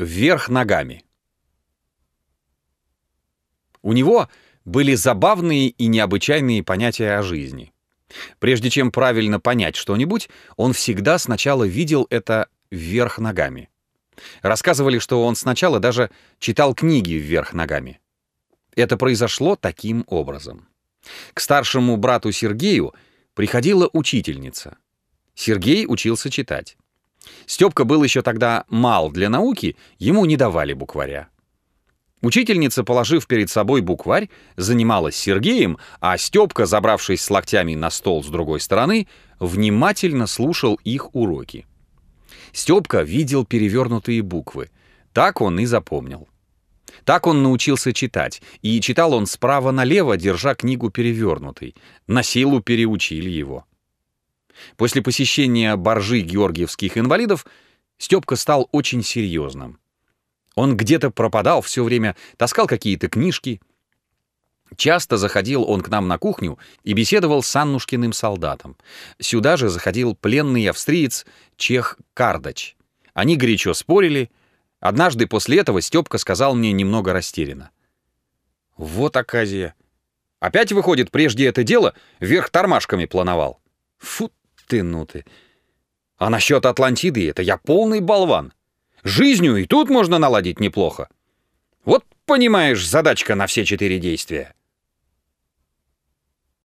Вверх ногами. У него были забавные и необычайные понятия о жизни. Прежде чем правильно понять что-нибудь, он всегда сначала видел это вверх ногами. Рассказывали, что он сначала даже читал книги вверх ногами. Это произошло таким образом. К старшему брату Сергею приходила учительница. Сергей учился читать. Степка был еще тогда мал для науки, ему не давали букваря. Учительница, положив перед собой букварь, занималась Сергеем, а Степка, забравшись с локтями на стол с другой стороны, внимательно слушал их уроки. Степка видел перевернутые буквы. Так он и запомнил. Так он научился читать, и читал он справа налево, держа книгу перевернутой. На силу переучили его. После посещения боржи георгиевских инвалидов Степка стал очень серьезным. Он где-то пропадал все время, таскал какие-то книжки. Часто заходил он к нам на кухню и беседовал с Аннушкиным солдатом. Сюда же заходил пленный австриец Чех Кардач. Они горячо спорили. Однажды после этого Степка сказал мне немного растерянно. «Вот оказия. Опять, выходит, прежде это дело вверх тормашками плановал. Фу ты, ну ты. А насчет Атлантиды это я полный болван. Жизнью и тут можно наладить неплохо. Вот, понимаешь, задачка на все четыре действия.